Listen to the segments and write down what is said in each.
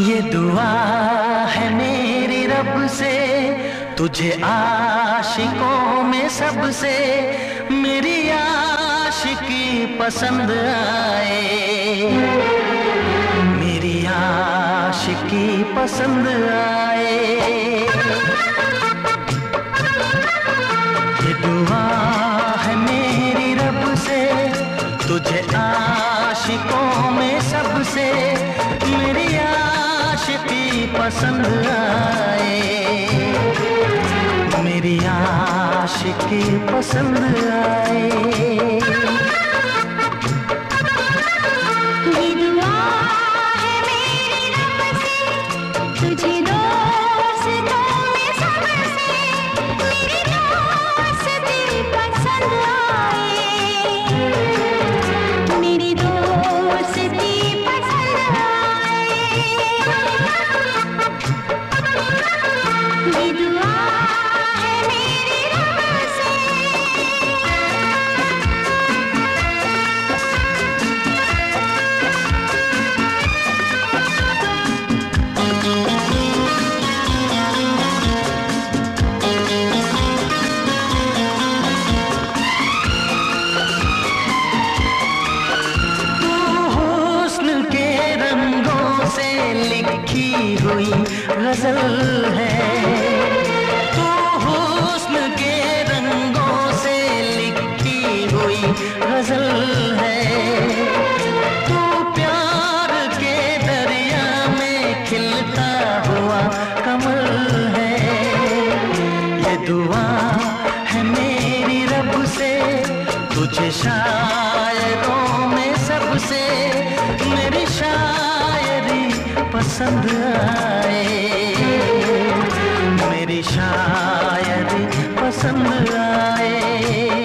दुआ है मेरी रब से, तुझे आशिकों में सबसे, मेरी आशिकी पसंद आए। मेरी आशिकी पसंद आए। ये दुआ है मेरी रब से, तुझे आशिकों में सबसे पसंद आए। मेरी आशिकी पसंद आए। हुई गज़ल है। तू हुस्न के रंगों से लिखी हुई गज़ल है। तू प्यार के दरिया में खिलता हुआ कमल है। ये दुआ है मेरी रब से, तुझे शायरों पसंद आए। मेरी शायरी पसंद आए।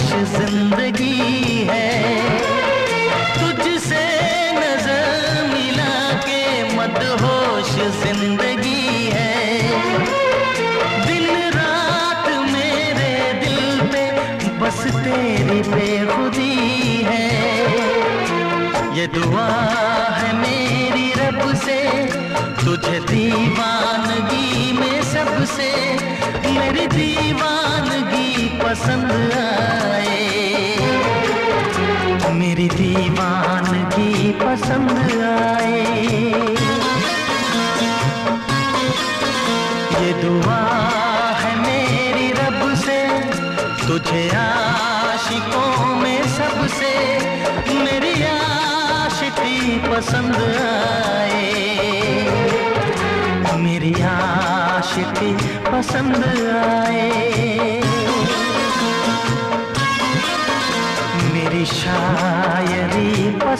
मदहोश ज़िंदगी है। तुझसे नज़र मिला के मदहोश ज़िंदगी है। दिन रात मेरे दिल पे बस तेरी बेखुदी है। ये दुआ है मेरी रब से, तुझे दीवानगी में सबसे। मेरी दीवानगी पसंद आए। मेरी दीवानगी पसंद आए। ये दुआ है मेरी रब से, तुझे आशिकों में सबसे। मेरी आशिकी पसंद आए। मेरी आशिकी पसंद आए।